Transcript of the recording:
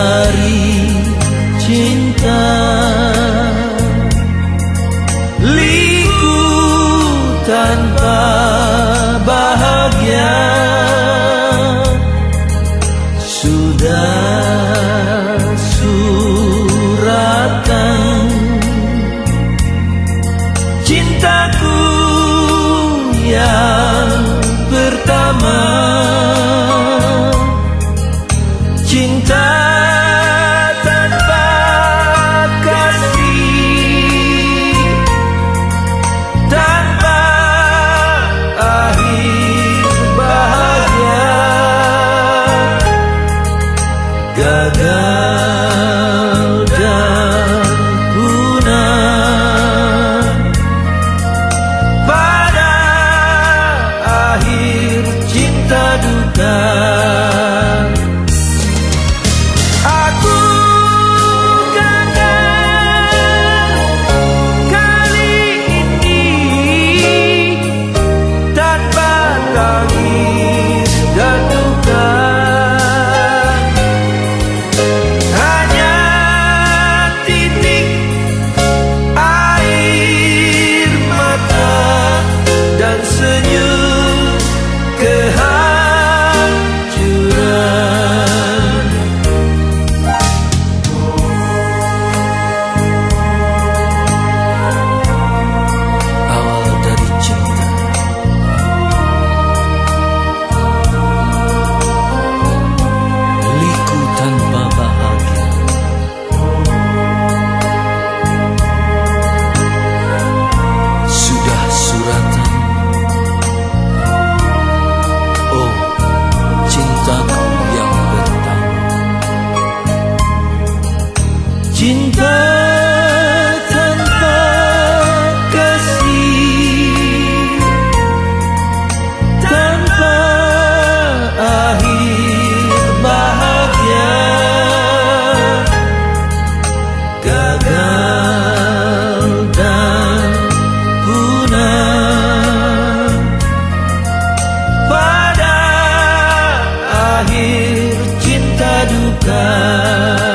dari cinta Liku tanpa bahagia Sudah suratan Cintaku。gagal. да